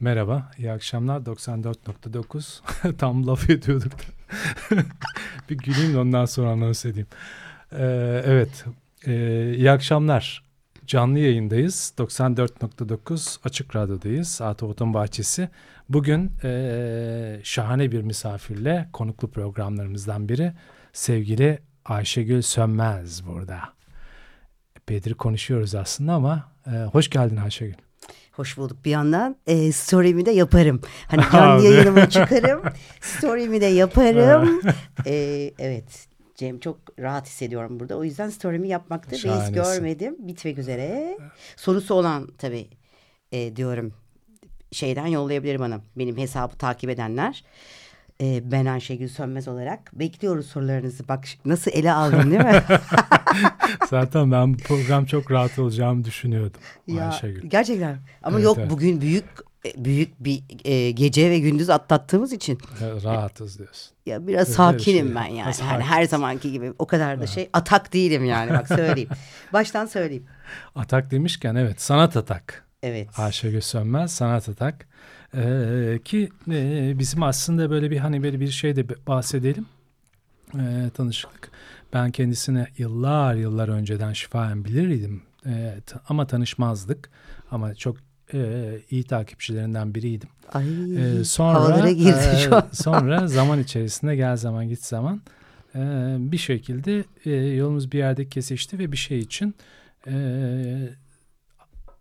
Merhaba, iyi akşamlar. 94.9 tam laf ediyorduk. bir güleyim de ondan sonra anons edeyim. Ee, evet, ee, iyi akşamlar. Canlı yayındayız. 94.9 Açık Radyo'dayız. Atavot'un Bahçesi. Bugün ee, şahane bir misafirle konuklu programlarımızdan biri sevgili Ayşegül Sönmez burada. Epeydir konuşuyoruz aslında ama e, hoş geldin Ayşegül. Hoş bulduk. Bir yandan e, story'mi de yaparım. Hani canlı yayınımı çıkarım. story'mi de yaparım. e, evet. Cem çok rahat hissediyorum burada. O yüzden story'mi yapmakta Şahanesin. görmedim. Bitmek üzere. Sorusu olan tabii e, diyorum. Şeyden yollayabilir bana. Benim hesabı takip edenler. E, ben Ayşegül Sönmez olarak. Bekliyoruz sorularınızı. Bak nasıl ele aldım değil mi? Zaten ben bu program çok rahat olacağımı düşünüyordum Ya, Ayşegül. gerçekten. Ama Evet, yok evet. bugün büyük büyük bir e, gece ve gündüz atlattığımız için E, Rahatız diyorsun. ya biraz Öyle sakinim şey. ben yani. Nasıl yani her zamanki gibi o kadar da şey atak değilim yani bak söyleyeyim. Baştan söyleyeyim. Atak demişken evet sanat atak. Evet. Ayşegül Sönmez sanat atak. Ee, ki e, bizim aslında böyle bir hani böyle bir şey de bahsedelim. Ee, tanışıklık. Ben kendisine yıllar yıllar önceden şifayen bilirdim. Ta- ama tanışmazdık. Ama çok e, iyi takipçilerinden biriydim. Ay Ee, sonra girdi e, şu an. sonra zaman içerisinde gel zaman git zaman e, bir şekilde e, yolumuz bir yerde kesişti ve bir şey için e,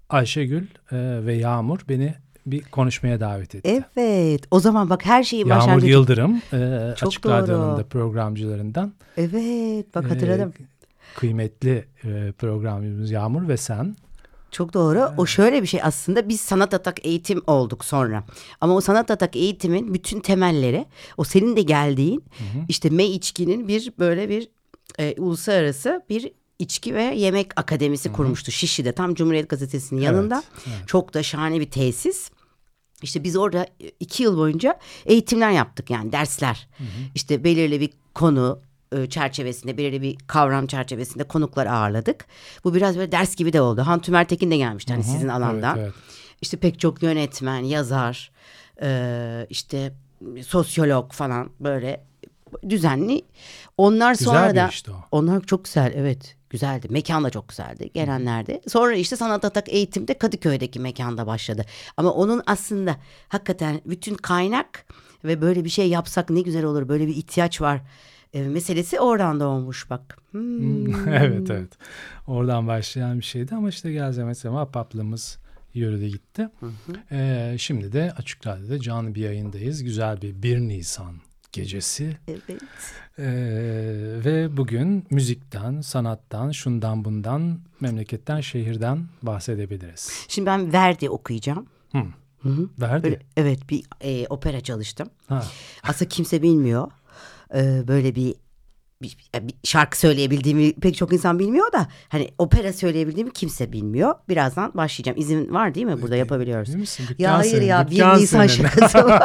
Ayşegül e, ve Yağmur beni bir konuşmaya davet etti. Evet. O zaman bak her Yağmur başlangıcı. Yıldırım e, Çok Açık doğru. Radyo'nun da programcılarından. Evet. Bak E, hatırladım. kıymetli e, programcımız Yağmur ve sen. Çok doğru. O şöyle bir şey aslında biz sanat atak eğitim olduk sonra. Ama o sanat atak eğitimin bütün temelleri o senin de geldiğin işte Me içkinin bir böyle bir e, uluslararası bir içki ve yemek akademisi kurmuştu Şişli'de tam Cumhuriyet Gazetesi'nin yanında. evet. Çok da şahane bir tesis. İşte biz orada iki yıl boyunca eğitimler yaptık yani dersler. İşte belirli bir konu e, çerçevesinde, belirli bir kavram çerçevesinde konuklar ağırladık. Bu biraz böyle ders gibi de oldu. Han Tümer Tekin de gelmişti hani sizin alandan. Evet, evet. İşte pek çok yönetmen, yazar, e, işte sosyolog falan böyle düzenli. Onlar Güzel sonra da işti o. onlar çok güzel evet güzeldi. Mekan da çok güzeldi gelenlerde. Sonra işte sanat atak eğitimde Kadıköy'deki mekanda başladı. Ama onun aslında hakikaten bütün kaynak ve böyle bir şey yapsak ne güzel olur. Böyle bir ihtiyaç var. e, meselesi oradan doğmuş bak. Hmm. evet evet. Oradan başlayan bir şeydi ama işte gel zaman zaman paplığımız yürüdü gitti. Ee, şimdi de Açık Radyo'da canlı bir yayındayız. Güzel bir 1 Nisan gecesi. Evet. Ee, ve bugün müzikten, sanattan, şundan bundan, memleketten, şehirden bahsedebiliriz. Şimdi ben Verdi okuyacağım. Hı. Hı hı. Verdi. Böyle, evet bir e, opera çalıştım. Ha. Aslında kimse bilmiyor. Ee, böyle bir, bir, bir şarkı söyleyebildiğimi pek çok insan bilmiyor da hani opera söyleyebildiğimi kimse bilmiyor. Birazdan başlayacağım. İzin var değil mi? Burada yapabiliyoruz. Değil misin? Dükkan Ya hayır senin, ya 1 Nisan şakası.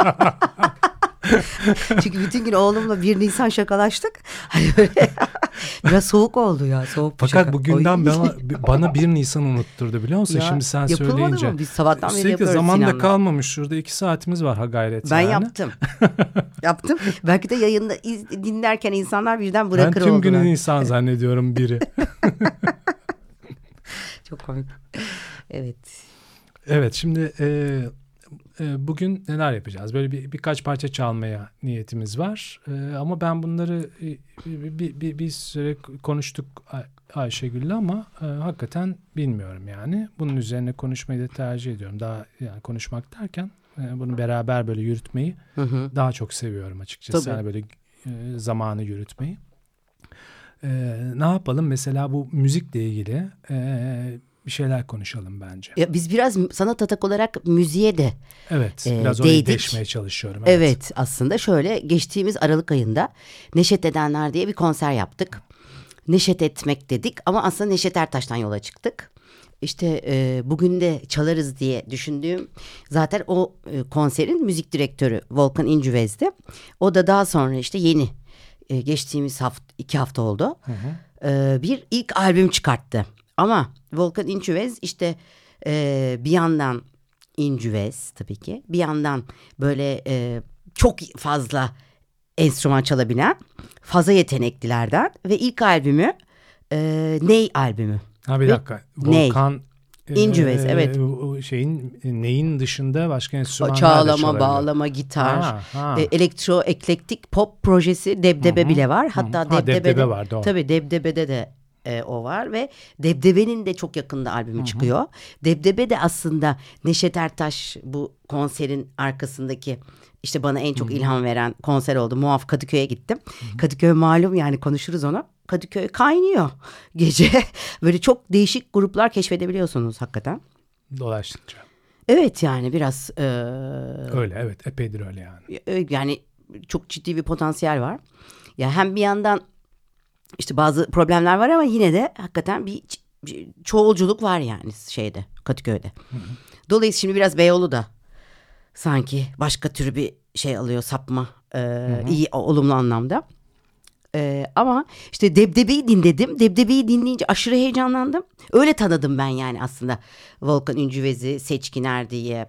Çünkü bütün gün oğlumla 1 Nisan şakalaştık. Hani böyle biraz soğuk oldu ya. Soğuk bir Fakat şaka. bugünden bana, bana 1 Nisan unutturdu biliyor musun? Ya, Şimdi sen söyleyince. mı? Biz sabahtan beri yapıyoruz zaman da kalmamış. Şurada iki saatimiz var ha gayret Ben yani. yaptım. yaptım. Belki de yayında iz- dinlerken insanlar birden Ben bırakır tüm oldular. günün insan zannediyorum biri. Çok komik. Evet. Evet şimdi e, e, bugün neler yapacağız? Böyle bir, birkaç parça çalmaya niyetimiz var. E, ama ben bunları e, bir, bir, bir, süre konuştuk Ay- Ayşegül'le ama e, hakikaten bilmiyorum yani. Bunun üzerine konuşmayı da tercih ediyorum. Daha yani konuşmak derken e, bunu beraber böyle yürütmeyi Hı hı. daha çok seviyorum açıkçası. Tabii. Yani böyle e, zamanı yürütmeyi. E, ne yapalım? Mesela bu müzikle ilgili e, bir şeyler konuşalım bence. Ya biz biraz sanat atak olarak müziğe de Evet, e, biraz değdik. değişmeye çalışıyorum. Evet. aslında şöyle geçtiğimiz Aralık ayında Neşet Edenler diye bir konser yaptık. Neşet etmek dedik ama aslında Neşet Ertaş'tan yola çıktık. İşte e, bugün de çalarız diye düşündüğüm zaten o e, konserin müzik direktörü Volkan İncüvez'di. O da daha sonra işte yeni e, geçtiğimiz hafta iki hafta oldu. E, bir ilk albüm çıkarttı. Ama Volkan İncüvez işte e, bir yandan İncüvez tabii ki bir yandan böyle e, çok fazla enstrüman çalabilen fazla yeteneklilerden ve ilk albümü e, Ney albümü. Ha bir Ve dakika. ney? Volkan e, İncüvez, evet. o şeyin e, neyin dışında başka enstrümanlar Çağlama, bağlama, gitar, Ha, ha. e, elektro, eklektik pop projesi Debdebe Hı hı. bile var. Hatta Ha, Debdebe'de, Debdebe var, doğru. Tabii Debdebe'de de e, o var ve Debdebe'nin de çok yakında albümü çıkıyor. Debdebe de aslında Neşet Ertaş bu konserin arkasındaki işte bana en çok ilham veren konser oldu. Muaf Kadıköy'e gittim. Kadıköy malum yani konuşuruz onu. Kadıköy kaynıyor gece. Böyle çok değişik gruplar keşfedebiliyorsunuz hakikaten. Dolaştıkça. Evet yani biraz e, Öyle evet epeydir öyle yani. yani çok ciddi bir potansiyel var. Ya hem bir yandan işte bazı problemler var ama yine de hakikaten bir çoğulculuk var yani şeyde Kadıköy'de. Dolayısıyla şimdi biraz Beyoğlu da sanki başka tür bir şey alıyor sapma e, iyi olumlu anlamda. E, ama işte Debdebe'yi dinledim. Debdebe'yi dinleyince aşırı heyecanlandım. Öyle tanıdım ben yani aslında Volkan Üncüvez'i, Seçkiner diye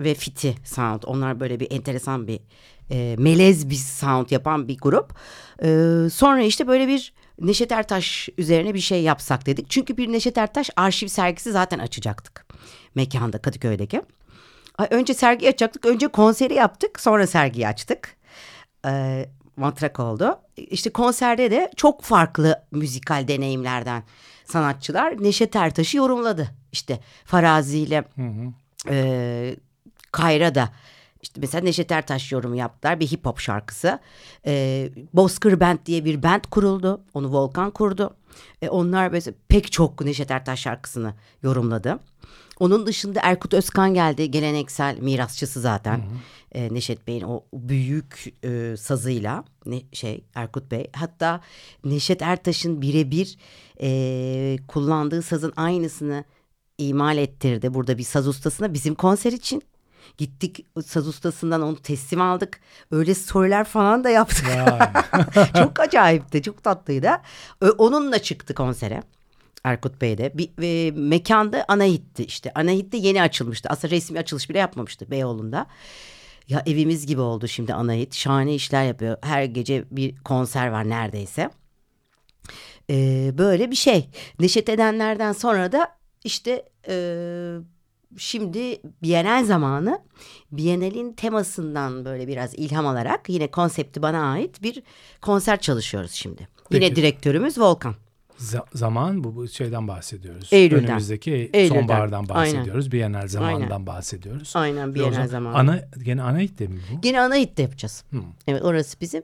ve Fiti Sound. Onlar böyle bir enteresan bir e, melez bir sound yapan bir grup. E, sonra işte böyle bir Neşet Ertaş üzerine bir şey yapsak dedik. Çünkü bir Neşet Ertaş arşiv sergisi zaten açacaktık. Mekanda Kadıköy'deki. Ay, Önce sergi açacaktık. Önce konseri yaptık. Sonra sergiyi açtık. Ee, matrak oldu. İşte konserde de çok farklı müzikal deneyimlerden sanatçılar Neşet Ertaş'ı yorumladı. İşte Farazi ile e, Kayra da işte mesela Neşet Ertaş yorumu yaptılar bir hip hop şarkısı. E, Bozkır Band diye bir band kuruldu. Onu Volkan kurdu. E, onlar mesela pek çok Neşet Ertaş şarkısını yorumladı. Onun dışında Erkut Özkan geldi. Geleneksel mirasçısı zaten. E, Neşet Bey'in o büyük e, sazıyla ne, şey Erkut Bey. Hatta Neşet Ertaş'ın birebir e, kullandığı sazın aynısını imal ettirdi. Burada bir saz ustasına bizim konser için. Gittik saz ustasından onu teslim aldık. Öyle storyler falan da yaptık. çok acayipti, çok tatlıydı. Onunla çıktı konsere. Erkut Bey'de. Bir, ve mekanda Anahit'ti işte. Anahit'te yeni açılmıştı. Aslında resmi açılış bile yapmamıştı Beyoğlu'nda. Ya evimiz gibi oldu şimdi Anahit. Şahane işler yapıyor. Her gece bir konser var neredeyse. Ee, böyle bir şey. Neşet Edenler'den sonra da işte e, şimdi Bienal zamanı Bienal'in temasından böyle biraz ilham alarak yine konsepti bana ait bir konser çalışıyoruz şimdi. Yine Peki. direktörümüz Volkan. Z- zaman bu, bu şeyden bahsediyoruz. Eylül'den. Önümüzdeki Eylül'den. sonbahardan Aynen. bahsediyoruz. Bienal zamanından Aynen. bahsediyoruz. Aynen Bienal zaman zamanı. Ana, gene ana itte mi bu? Yine Anahit'te yapacağız. Hmm. Evet orası bizim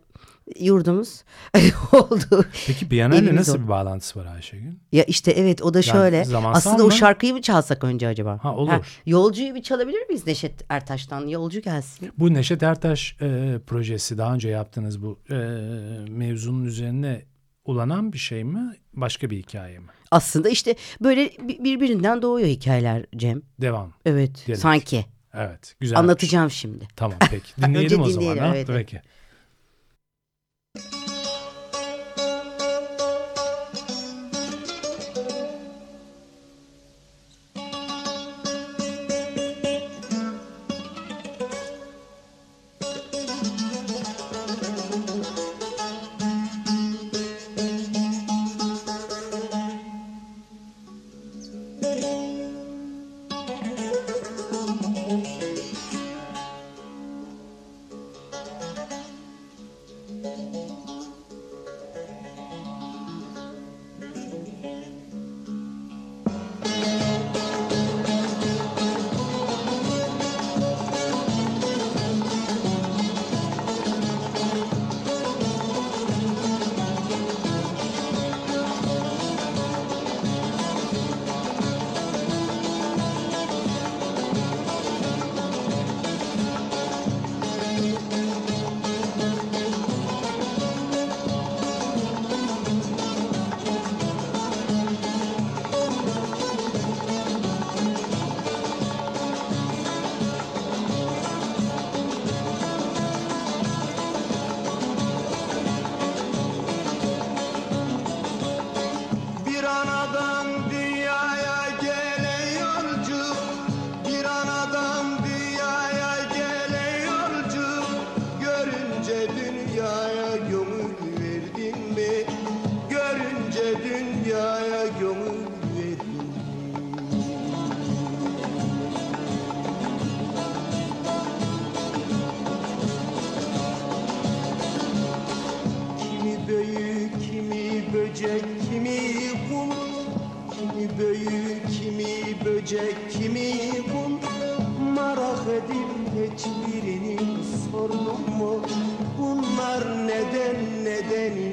yurdumuz oldu. Peki Evimiz nasıl o. bir bağlantısı var Ayşegül? Ya işte evet o da şöyle. zamansal Aslında o mı? şarkıyı mı çalsak önce acaba? Ha, olur. yolcuyu bir çalabilir miyiz Neşet Ertaş'tan? Yolcu gelsin. Bu Neşet Ertaş e, projesi daha önce yaptığınız bu e, mevzunun üzerine ulanan bir şey mi? Başka bir hikaye mi? Aslında işte böyle bi- birbirinden doğuyor hikayeler Cem. Devam. Evet Diyelim. sanki. Evet. Güzel. Anlatacağım şimdi. Tamam peki. Dinleyelim o zaman. dinleyelim, ha? evet, evet. Peki. Sordum mu? Bunlar neden nedenini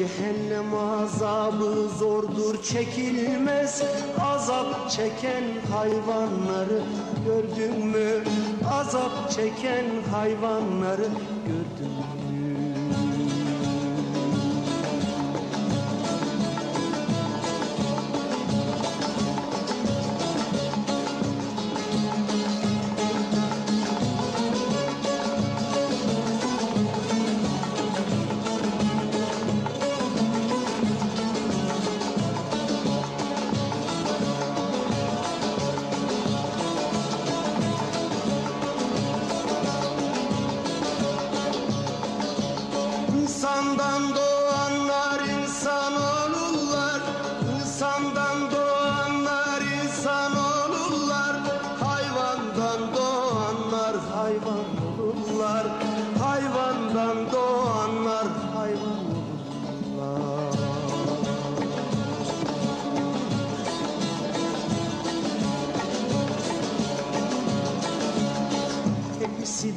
Cehennem azabı zordur çekilmez Azap çeken hayvanları gördün mü? Azap çeken hayvanları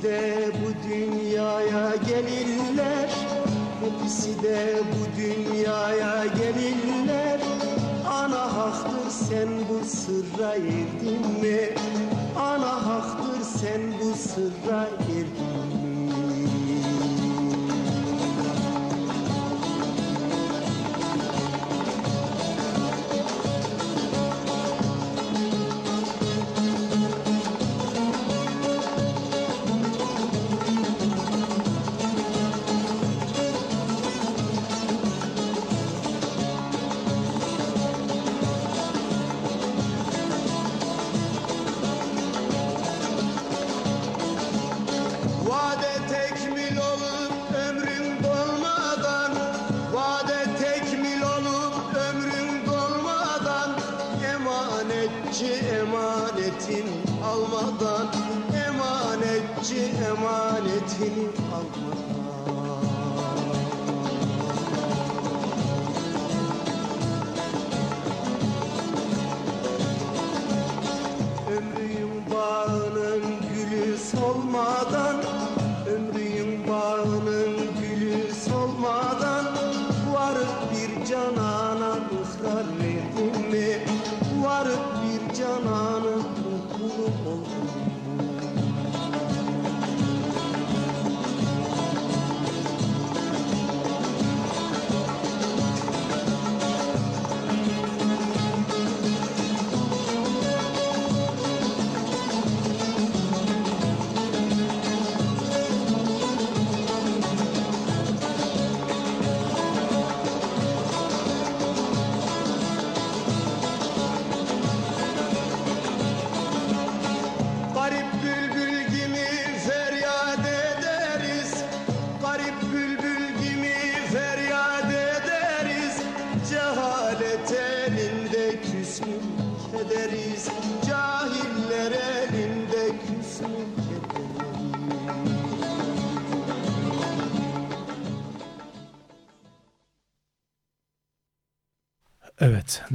de bu dünyaya gelirler Hepsi de bu dünyaya gelirler Ana haktır sen bu sırra erdin mi? Ana haktır sen bu sırra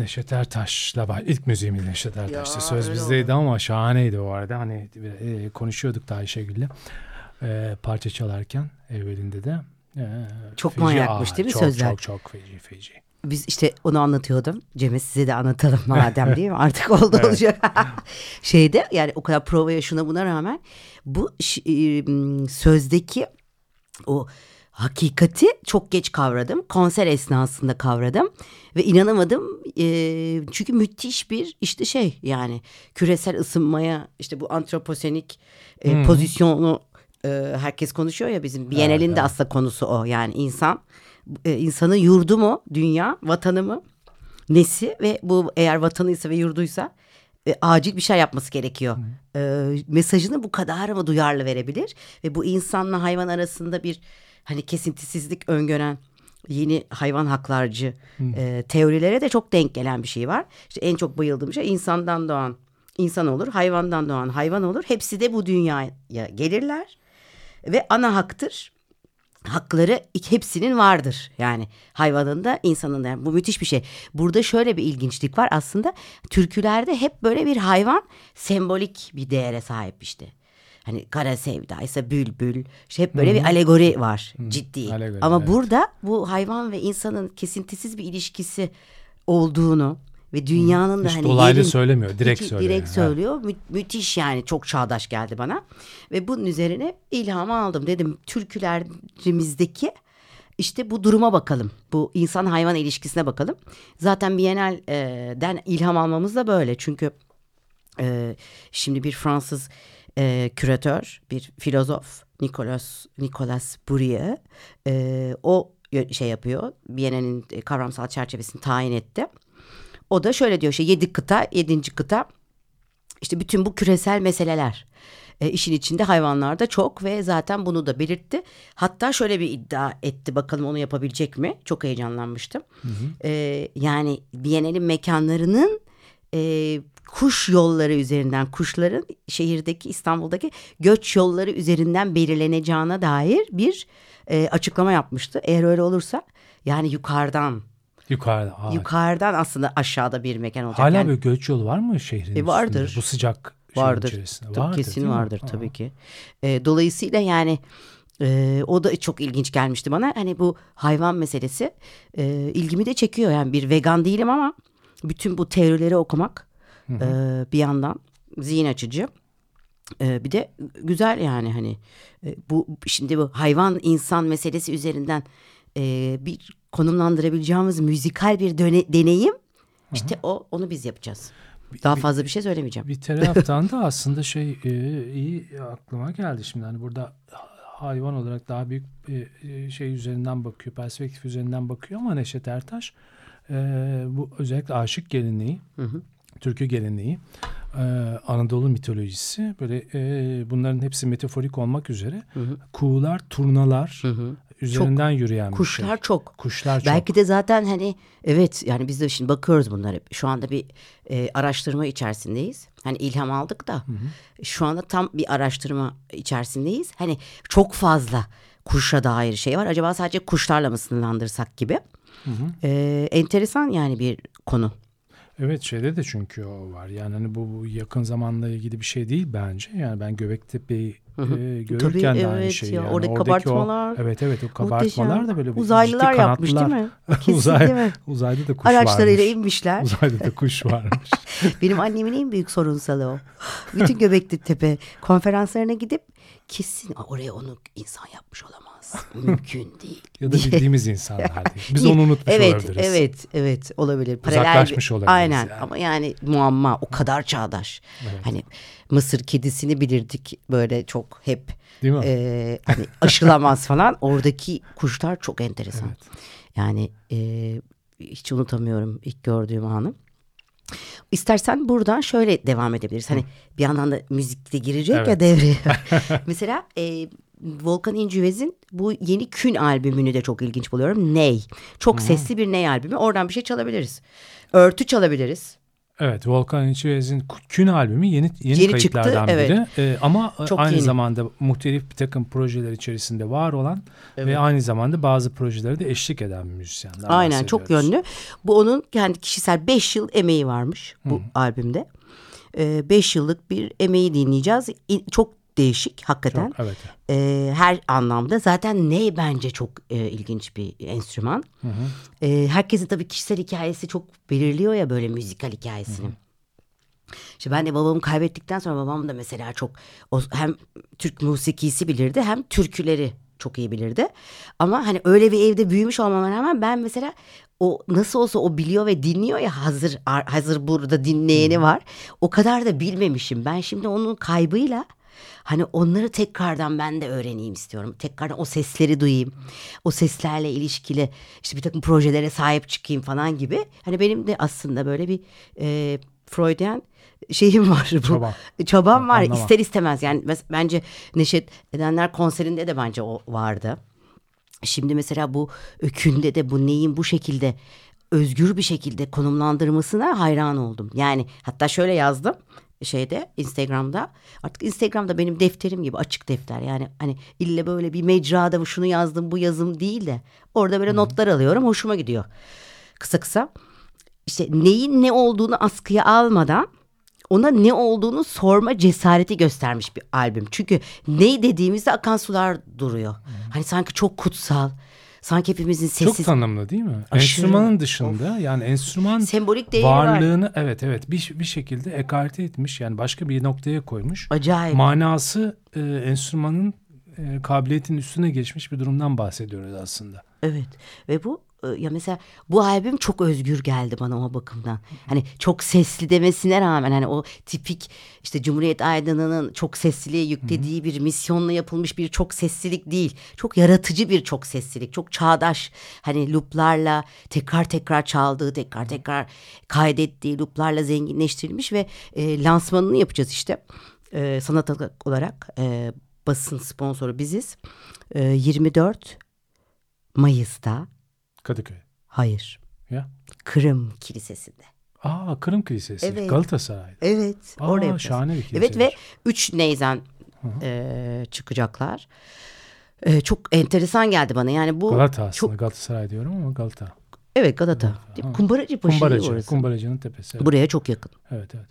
Neşet Ertaş'la baş... ilk müziğimiz Neşet Ertaş'tı. Söz bizdeydi ama şahaneydi o arada. Hani e, konuşuyorduk da Ayşegül'le e, parça çalarken evvelinde de. E, Çok feci. manyakmış değil mi çok, sözler? Çok çok feci feci. biz işte onu anlatıyordum. Cem'e size de anlatalım madem değil mi? Artık oldu olacak. Şeyde yani o kadar provaya şuna buna rağmen bu sözdeki o hakikati çok geç kavradım. Konser esnasında kavradım ve inanamadım. Ee, çünkü müthiş bir işte şey yani küresel ısınmaya işte bu antroposenik e, pozisyonu e, herkes konuşuyor ya bizim Bienal'in de aslında konusu o. Yani insan e, insanın yurdu mu dünya vatanı mı nesi ve bu eğer vatanıysa ve yurduysa e, acil bir şey yapması gerekiyor. E, mesajını bu kadar mı duyarlı verebilir ve bu insanla hayvan arasında bir hani kesintisizlik öngören yeni hayvan haklarcı e, teorilere de çok denk gelen bir şey var. İşte en çok bayıldığım şey insandan doğan insan olur, hayvandan doğan hayvan olur. Hepsi de bu dünyaya gelirler ve ana haktır hakları hepsinin vardır. Yani hayvanın da insanın da. Yani bu müthiş bir şey. Burada şöyle bir ilginçlik var aslında. Türkülerde hep böyle bir hayvan sembolik bir değere sahip işte. Hani kara sevda ise bülbül. İşte hep böyle bir alegori var ciddi. alegori, Ama evet. burada bu hayvan ve insanın kesintisiz bir ilişkisi olduğunu ve dünyanın da Hiç hani dolaylı yerin- söylemiyor, direkt Hiç- söylüyor Direkt yani. söylüyor. Mü- müthiş yani çok çağdaş geldi bana. Ve bunun üzerine ilhamı aldım. Dedim türkülerimizdeki işte bu duruma bakalım. Bu insan hayvan ilişkisine bakalım. Zaten Biennale'den ilham almamız da böyle. Çünkü e, şimdi bir Fransız e, küratör, bir filozof Nicolas Nicolas Bourrier e, o şey yapıyor. Biennale'nin e, kavramsal çerçevesini tayin etti. O da şöyle diyor işte yedi kıta, yedinci kıta işte bütün bu küresel meseleler. E, işin içinde hayvanlar da çok ve zaten bunu da belirtti. Hatta şöyle bir iddia etti bakalım onu yapabilecek mi? Çok heyecanlanmıştım. E, yani Biennale'in mekanlarının e, kuş yolları üzerinden kuşların şehirdeki İstanbul'daki göç yolları üzerinden belirleneceğine dair bir e, açıklama yapmıştı. Eğer öyle olursa yani yukarıdan Yukarıda. Aa, yukarıdan aslında aşağıda bir mekan olacak. Hala Yani- böyle göç yolu var mı şehrin E, vardır. üstünde? Bu sıcak vardır. içerisinde. Tabii Vardır, kesin mi? vardır Aa. tabii ki. E, dolayısıyla yani e, o da çok ilginç gelmişti bana. Hani bu hayvan meselesi e, ilgimi de çekiyor. Yani bir vegan değilim ama bütün bu teorileri okumak e, bir yandan zihin açıcı. E, bir de güzel yani hani e, bu şimdi bu hayvan insan meselesi üzerinden e, bir konumlandırabileceğimiz müzikal bir döne- deneyim. İşte o onu biz yapacağız. Daha fazla bir şey söylemeyeceğim. Bir taraftan da aslında şey e, iyi aklıma geldi şimdi hani burada hayvan olarak daha büyük bir e, şey üzerinden bakıyor, perspektif üzerinden bakıyor ama Neşet Ertaş e, bu özellikle aşık geleneği, türkü geleneği, e, Anadolu mitolojisi böyle e, bunların hepsi metaforik olmak üzere kuğular, turnalar üzerinden yürüyen bir Kuşlar şey. çok. Kuşlar çok. Belki de zaten hani evet yani biz de şimdi bakıyoruz bunları. Şu anda bir e, araştırma içerisindeyiz. Hani ilham aldık da şu anda tam bir araştırma içerisindeyiz. Hani çok fazla kuşa dair şey var. Acaba sadece kuşlarla mı sınırlandırsak gibi. E, enteresan yani bir konu. Evet şeyde de çünkü o var. Yani hani bu, bu yakın zamanla ilgili bir şey değil bence. Yani ben Göbektepe'yi e, görürken de aynı evet şey. ya, yani. oradaki Oradaki kabartmalar O, evet evet o kabartmalar Muhteşem. da böyle bir Uzaylılar ciddi yapmış değil mi? Kesin Uzay, değil mi? Uzayda da kuş Araçlarıyla varmış. inmişler. Uzayda da kuş varmış. Benim annemin en büyük sorunsalı o. Bütün Göbekli Tepe konferanslarına gidip kesin "Aa, oraya onu insan yapmış olamaz. Mümkün değil. ya da bildiğimiz insanlar değil. Biz onu unutmuş evet, olabiliriz. Evet, evet olabilir. Uzaklaşmış olabiliriz Aynen yani. ama yani muamma o kadar çağdaş. Hani Mısır kedisini bilirdik böyle çok hep. Değil mi? e, hani aşılamaz falan. Oradaki kuşlar çok enteresan. Yani e, hiç unutamıyorum ilk gördüğüm anı. İstersen buradan şöyle devam edebiliriz. Hani bir yandan da müzik de girecek ya Evet. devreye. Mesela e, Volkan İncüvez'in bu yeni Kün albümünü de çok ilginç buluyorum. Ney. Çok sesli bir Ney albümü. Oradan bir şey çalabiliriz. Örtü çalabiliriz. Evet Volkan İçivez'in Kün albümü yeni yeni, Yeni kayıtlardan çıktı, biri. Ee, ama Çok aynı yeni. zamanda muhtelif bir takım projeler içerisinde var olan ve aynı zamanda bazı projelere de eşlik eden bir müzisyenden Aynen çok yönlü. Bu onun kendi kişisel 5 yıl emeği varmış bu albümde. 5 yıllık bir emeği dinleyeceğiz. İ- Çok değişik hakikaten. Çok, evet. Ee, her anlamda zaten ney bence çok e, ilginç bir enstrüman. Ee, herkesin tabii kişisel hikayesi çok belirliyor ya böyle müzikal hikayesini. İşte ben de babamı kaybettikten sonra babam da mesela çok o, hem Türk musikisi bilirdi hem türküleri çok iyi bilirdi. Ama hani öyle bir evde büyümüş olmama rağmen ben mesela o nasıl olsa o biliyor ve dinliyor ya hazır hazır burada dinleyeni var. O kadar da bilmemişim. Ben şimdi onun kaybıyla hani onları tekrardan ben de öğreneyim istiyorum. Tekrardan o sesleri duyayım. O seslerle ilişkili işte bir takım projelere sahip çıkayım falan gibi. Hani benim de aslında böyle bir e, Freudian şeyim var bu. Çaban. Çabam var Anlama. ister istemez yani bence Neşet Edenler konserinde de bence o vardı. Şimdi mesela bu ökünde de bu neyin bu şekilde özgür bir şekilde konumlandırmasına hayran oldum. Yani hatta şöyle yazdım şeyde Instagram'da artık Instagram'da benim defterim gibi açık defter yani hani ille böyle bir mecrada şunu yazdım bu yazım değil de orada böyle notlar alıyorum hoşuma gidiyor kısa kısa işte neyin ne olduğunu askıya almadan ona ne olduğunu sorma cesareti göstermiş bir albüm. Çünkü ne dediğimizde akan sular duruyor. Hani sanki çok kutsal. Sanki hepimizin Çok sessiz tanımlı değil mi? Aşırı. Enstrümanın dışında yani enstrüman sembolik değeri var. varlığını evet evet bir, bir şekilde ekarte etmiş yani başka bir noktaya koymuş. Acayip. Manası e, enstrümanın e, kabiliyetinin üstüne geçmiş bir durumdan bahsediyoruz aslında. Evet ve bu ya mesela bu albüm çok özgür geldi bana o bakımdan. Hani çok sesli demesine rağmen hani o tipik işte Cumhuriyet Aydını'nın çok sesliliğe yüklediği bir misyonla yapılmış bir çok seslilik değil. Çok yaratıcı bir çok seslilik. Çok çağdaş hani looplarla tekrar tekrar çaldığı tekrar tekrar kaydettiği looplarla zenginleştirilmiş ve e, lansmanını yapacağız işte. E, sanat olarak e, basın sponsoru biziz. E, 24 Mayıs'ta Kadıköy. hayır Ya. Kırım Kilisesi'nde. Aa Kırım Kilisesi. Evet. Galatasaray. Evet Aa, yapacağız. şahane bir kilise. Evet ve 3 Neyzen e, çıkacaklar. E, çok enteresan geldi bana yani bu Galata aslında. çok Galatasaray diyorum ama Galata. evet Galata. Kumbaracı Paşa Kumbaracı. orası. Kumbaracı'nın tepesi. Evet. Buraya çok yakın. evet evet.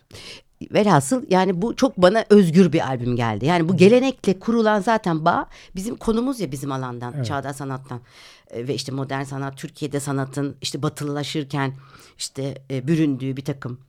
Velhasıl yani bu çok bana özgür bir albüm geldi. Yani bu gelenekle kurulan zaten bağ bizim konumuz ya bizim alandan, Evet. çağdaş sanattan E, ve işte modern sanat, Türkiye'de sanatın işte batılılaşırken işte e, büründüğü bir takım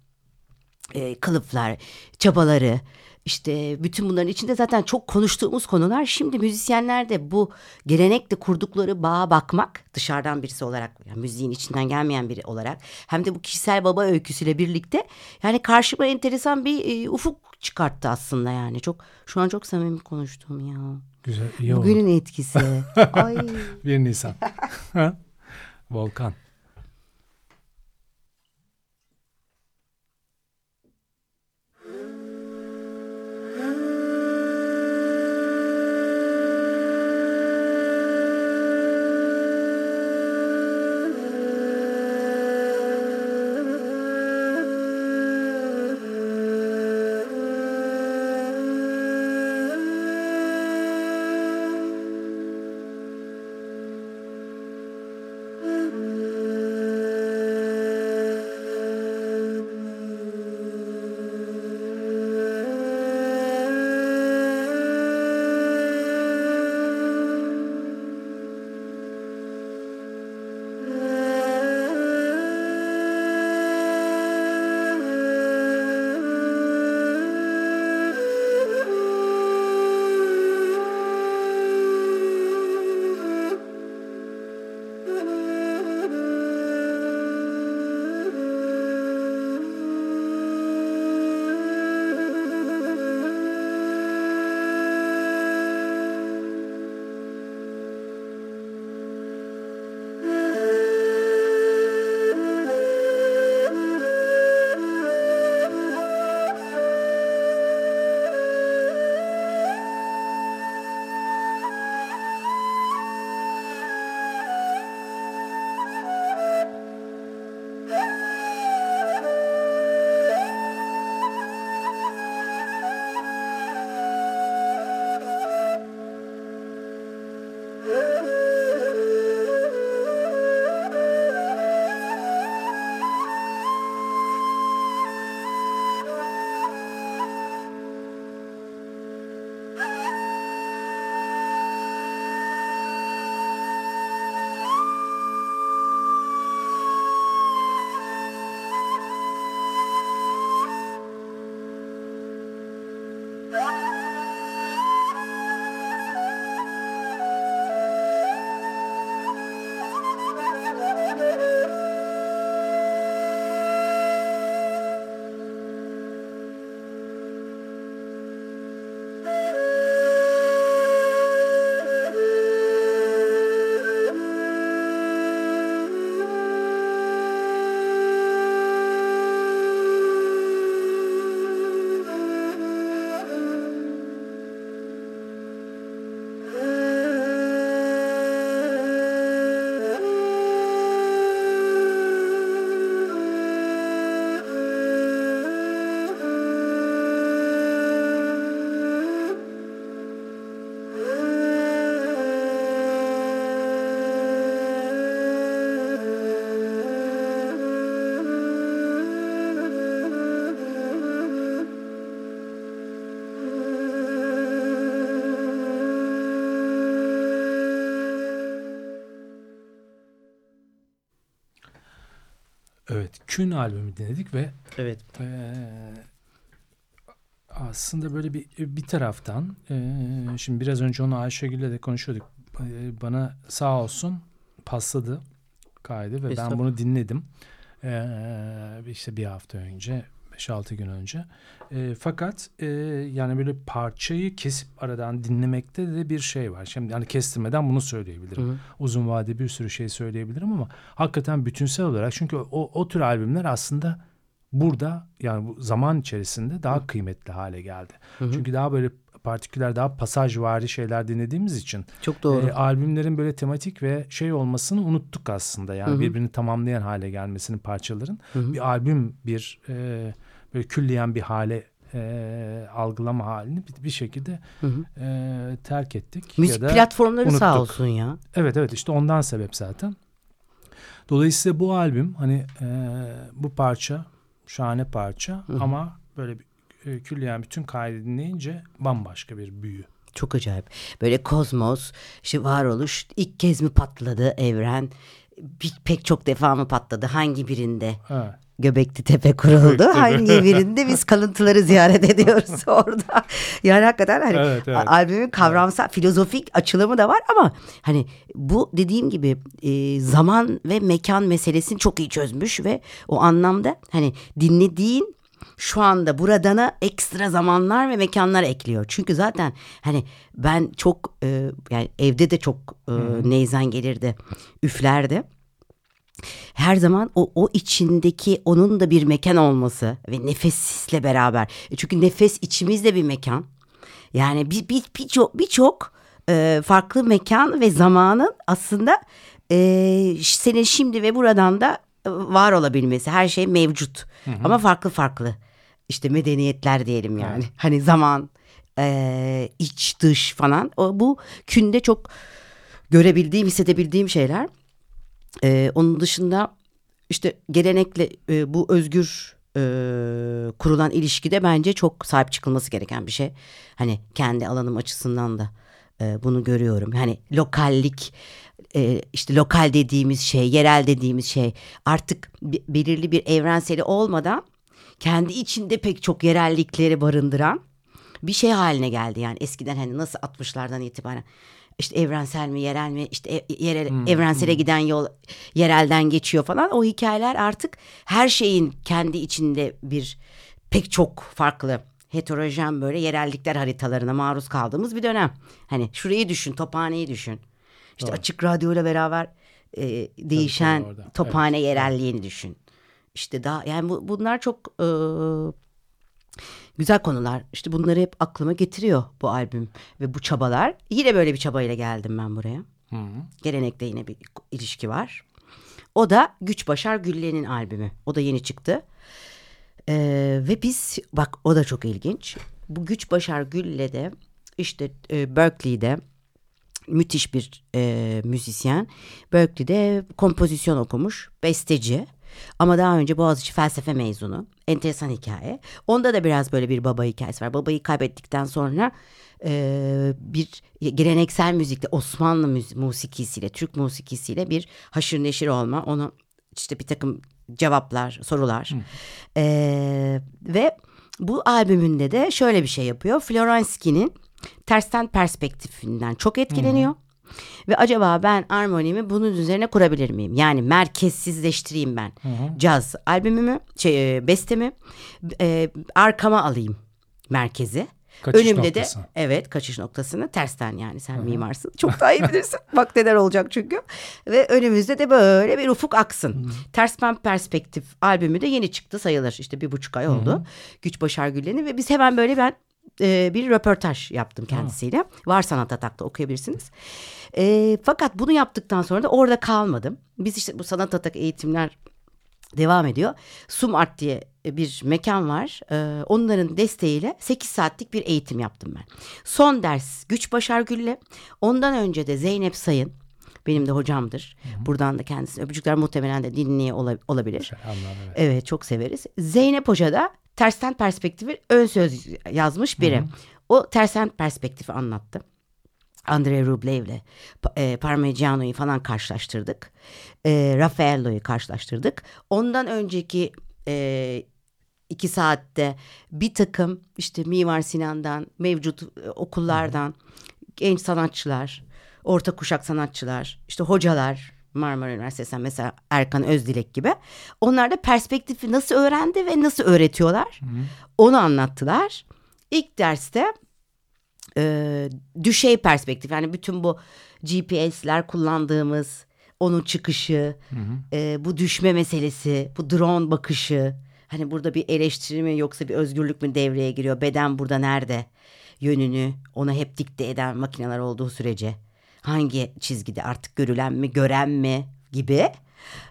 e, kılıflar, çabaları işte bütün bunların içinde zaten çok konuştuğumuz konular. Şimdi müzisyenler de bu gelenekle kurdukları bağa bakmak dışarıdan birisi olarak yani müziğin içinden gelmeyen biri olarak hem de bu kişisel baba öyküsüyle birlikte yani karşıma enteresan bir e, ufuk çıkarttı aslında yani. Çok şu an çok samimi konuştum ya. Güzel. iyi oldu. Bugünün etkisi. Ay. 1 Nisan. Volkan. Kün albümü dinledik ve Evet. Ee, aslında böyle bir bir taraftan e, şimdi biraz önce onu Ayşegül'le de konuşuyorduk. Ee, bana sağ olsun pasladı kaydı ve ben Estağfurullah. bunu dinledim. Ee, işte bir hafta önce 5-6 gün önce. Ee, fakat e, yani böyle parçayı kesip aradan dinlemekte de bir şey var. Şimdi yani kestirmeden bunu söyleyebilirim. Hı hı. Uzun vade bir sürü şey söyleyebilirim ama hakikaten bütünsel olarak çünkü o, o tür albümler aslında burada yani bu zaman içerisinde daha kıymetli hale geldi. hı. Çünkü daha böyle partiküler daha pasajvari şeyler dinlediğimiz için Çok doğru. e, albümlerin böyle tematik ve şey olmasını unuttuk aslında. Yani Hı hı. birbirini tamamlayan hale gelmesini parçaların Hı hı. bir albüm bir e, böyle külliyen bir hale e, algılama halini bir, bir şekilde Hı hı. e, terk ettik. Müzik ya da platformları sağ unuttuk. olsun ya. Evet evet işte ondan sebep zaten. Dolayısıyla bu albüm hani e, bu parça şahane parça Hı hı. ama böyle bir, e, külliyen bütün kaydı dinleyince bambaşka bir büyü. Çok acayip. Böyle kozmos, işte varoluş ilk kez mi patladı evren? Bir, pek çok defa mı patladı? Hangi birinde? Evet. Göbekli Tepe kuruldu. Hangi birinde biz kalıntıları ziyaret ediyoruz orada. Yani hakikaten hani Evet, evet. albümün kavramsal filozofik açılımı da var ama hani bu dediğim gibi e, zaman ve mekan meselesini çok iyi çözmüş ve o anlamda hani dinlediğin şu anda buradana ekstra zamanlar ve mekanlar ekliyor. Çünkü zaten hani ben çok e, yani evde de çok e, neyzen gelirdi, üflerdi her zaman o, o içindeki onun da bir mekan olması ve nefesle beraber. E Çünkü nefes içimizde bir mekan. Yani bir bir birçok birçok e, farklı mekan ve zamanın aslında e, senin şimdi ve buradan da e, var olabilmesi. Her şey mevcut. Ama farklı farklı. İşte medeniyetler diyelim yani. Hani zaman, e, iç dış falan. O, bu künde çok görebildiğim, hissedebildiğim şeyler. Ee, onun dışında işte gelenekle e, bu özgür e, kurulan ilişkide bence çok sahip çıkılması gereken bir şey. Hani kendi alanım açısından da e, bunu görüyorum. Hani lokallik e, işte lokal dediğimiz şey, yerel dediğimiz şey artık be- belirli bir evrenseli olmadan kendi içinde pek çok yerellikleri barındıran bir şey haline geldi. Yani eskiden hani nasıl 60'lardan itibaren işte evrensel mi yerel mi işte e- yerel, evrensele giden yol yerelden geçiyor falan. O hikayeler artık her şeyin kendi içinde bir pek çok farklı heterojen böyle yerellikler haritalarına maruz kaldığımız bir dönem. Hani şurayı düşün, Tophane'yi düşün. İşte açık radyoyla beraber e, değişen. Tophane yerelliğini düşün. İşte daha yani bu, bunlar çok e, güzel konular. İşte bunları hep aklıma getiriyor bu albüm ve bu çabalar. Yine böyle bir çabayla geldim ben buraya. Gelenekte yine bir ilişki var. O da Güç Başar Güllen'in albümü. O da yeni çıktı. Ee, ve biz bak o da çok ilginç. Bu Güç Başar Gülle de işte e, Berkeley'de müthiş bir e, müzisyen. Berkeley'de kompozisyon okumuş, besteci. Ama daha önce Boğaziçi felsefe mezunu. Enteresan hikaye. Onda da biraz böyle bir baba hikayesi var. Babayı kaybettikten sonra e, bir geleneksel müzikle Osmanlı müzi- musikisiyle, Türk musikisiyle bir haşır neşir olma. Onu işte bir takım cevaplar, sorular. E, ve bu albümünde de şöyle bir şey yapıyor. Florenski'nin tersten perspektifinden çok etkileniyor. Ve acaba ben armonimi bunun üzerine kurabilir miyim? Yani merkezsizleştireyim ben. Caz albümümü, şey, e, bestemi e, arkama alayım merkezi. Kaçış Önümde noktası. de evet kaçış noktasını tersten yani sen mimarsın. Çok daha iyi bilirsin. Bak neler olacak çünkü. Ve önümüzde de böyle bir ufuk aksın. Terspen Perspektif albümü de yeni çıktı sayılır. İşte bir buçuk ay oldu. Güç Başar Güllen'in ve biz hemen böyle ben e, bir röportaj yaptım kendisiyle. Var Sanat Atak'ta okuyabilirsiniz. E, fakat bunu yaptıktan sonra da orada kalmadım. Biz işte bu Sanat Atak eğitimler devam ediyor. Sum Art diye bir mekan var. Ee, onların desteğiyle 8 saatlik bir eğitim yaptım ben. Son ders Güç Başar Gül'le. Ondan önce de Zeynep Sayın benim de hocamdır. Buradan da kendisine öpücükler muhtemelen de dinleye ola- olabilir. Selamlar, evet. Evet çok severiz. Zeynep Hoca da tersten perspektifi ön söz yazmış biri. O tersten perspektifi anlattı. Andrea Rublev'le e, Parmigiano'yu falan karşılaştırdık. E, Raffaello'yu karşılaştırdık. Ondan önceki e, iki saatte bir takım işte Mimar Sinan'dan, mevcut e, okullardan, genç sanatçılar, orta kuşak sanatçılar, işte hocalar, Marmara Üniversitesi'nden mesela Erkan Özdilek gibi. Onlar da perspektifi nasıl öğrendi ve nasıl öğretiyorlar onu anlattılar. İlk derste e, düşey perspektif yani bütün bu GPS'ler kullandığımız onun çıkışı, e, bu düşme meselesi, bu drone bakışı. Hani burada bir eleştiri mi yoksa bir özgürlük mü devreye giriyor? Beden burada nerede? Yönünü ona hep dikte eden makineler olduğu sürece. Hangi çizgide artık görülen mi, gören mi gibi.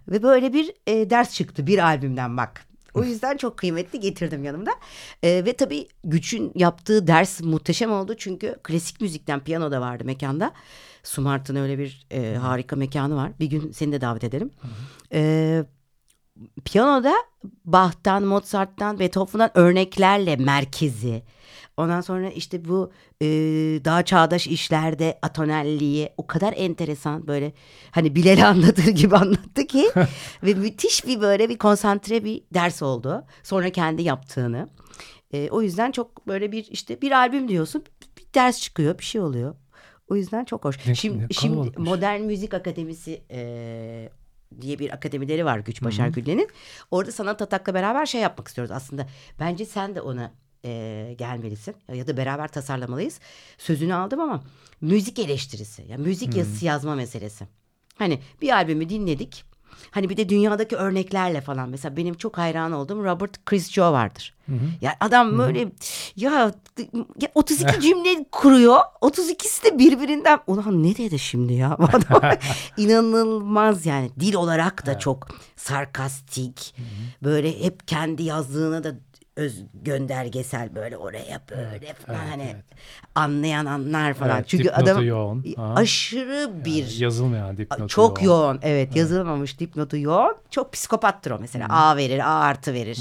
Ve böyle bir e, ders çıktı bir albümden bak. O yüzden çok kıymetli getirdim yanımda. E, ve tabii Güç'ün yaptığı ders muhteşem oldu. Çünkü klasik müzikten piyano da vardı mekanda. Sumart'ın öyle bir e, harika mekanı var. Bir gün seni de davet ederim. E, piyanoda Bach'tan, Mozart'tan, Beethoven'dan örneklerle merkezi. Ondan sonra işte bu e, daha çağdaş işlerde atonelliği o kadar enteresan böyle hani Bilal anlatır gibi anlattı ki ve müthiş bir böyle bir konsantre bir ders oldu. Sonra kendi yaptığını. E, o yüzden çok böyle bir işte bir albüm diyorsun bir ders çıkıyor bir şey oluyor. O yüzden çok hoş. Ne- şimdi ne şimdi. Modern Müzik Akademisi e, diye bir akademileri var Güç Başar Güllen'in. Orada Sanat Atak'la beraber şey yapmak istiyoruz aslında. Bence sen de ona e, gelmelisin ya da beraber tasarlamalıyız. Sözünü aldım ama müzik eleştirisi, yani müzik yazısı yazma meselesi. Hani bir albümü dinledik. Hani bir de dünyadaki örneklerle falan. Mesela benim çok hayran olduğum Robert Chris Joe vardır. Ya adam böyle ya, ya 32 cümle kuruyor. 32'si de birbirinden. Ulan ne dedi şimdi ya? İnanılmaz yani. Dil olarak da çok sarkastik. Böyle hep kendi yazdığına da öz göndergesel böyle oraya böyle falan evet, hani evet. anlayan anlar falan. Evet, Çünkü adam yoğun. Ha. aşırı bir Yazılmayan dipnotu çok yoğun. yoğun. Evet, yazılmamış dipnotu yoğun. Çok psikopattır o mesela. A verir, A artı verir.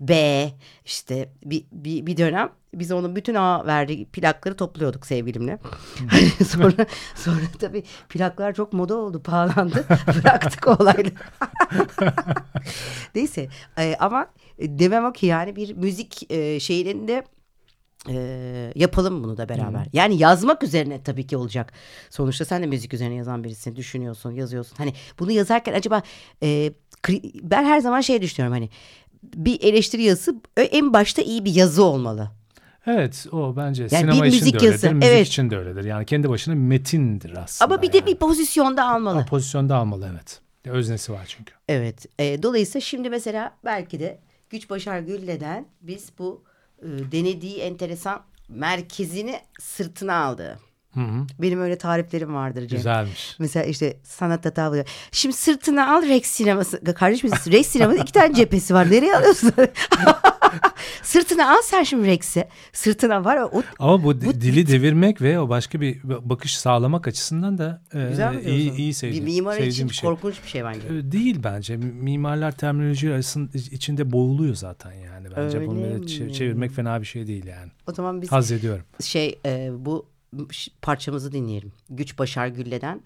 B işte bir, bir, bir dönem biz onun bütün A verdiği plakları topluyorduk sevgilimle. Hani sonra sonra tabii plaklar çok moda oldu, pahalandı. Bıraktık o olayları. Neyse e, ama demem o ki yani bir müzik e, şeylerinde e, yapalım bunu da beraber. Yani yazmak üzerine tabii ki olacak. Sonuçta sen de müzik üzerine yazan birisin. Düşünüyorsun, yazıyorsun. Hani bunu yazarken acaba e, ben her zaman şey düşünüyorum hani bir eleştiri yazısı en başta iyi bir yazı olmalı. Evet o bence Yani sinema bir için müzik de öyledir, yazısı, müzik evet. için de öyledir. Yani kendi başına metindir aslında. Ama bir de yani. bir pozisyonda almalı. O pozisyonda almalı evet. Öznesi var çünkü. Evet. E, dolayısıyla şimdi mesela belki de Güç Başar Gülle'den biz bu e, denediği enteresan merkezini sırtına aldı. Hı hı. Benim öyle tariflerim vardır Cem. Güzelmiş. Mesela işte sanat hatalı. Şimdi sırtına al Rex sineması. Kardeşim Rex sinemanın iki tane cephesi var. Nereye alıyorsun? sırtına al sen şimdi Rex'i. Sırtına var. O, Ama bu, di- dili devirmek ve o başka bir bakış sağlamak açısından da e, güzel mi iyi diyorsun? iyi Bir sevdiğim, mimar sevdiğim için bir şey. korkunç bir şey bence. E, Değil bence. Mimarlar terminoloji arasında içinde boğuluyor zaten yani. Bence Öyle bunu mi? çe- çevirmek fena bir şey değil yani. O zaman biz Haz ediyorum. şey e, bu parçamızı dinleyelim. Güç Başar Gülle'den.